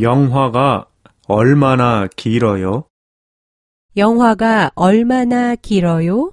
영화가 얼마나 길어요? 영화가 얼마나 길어요?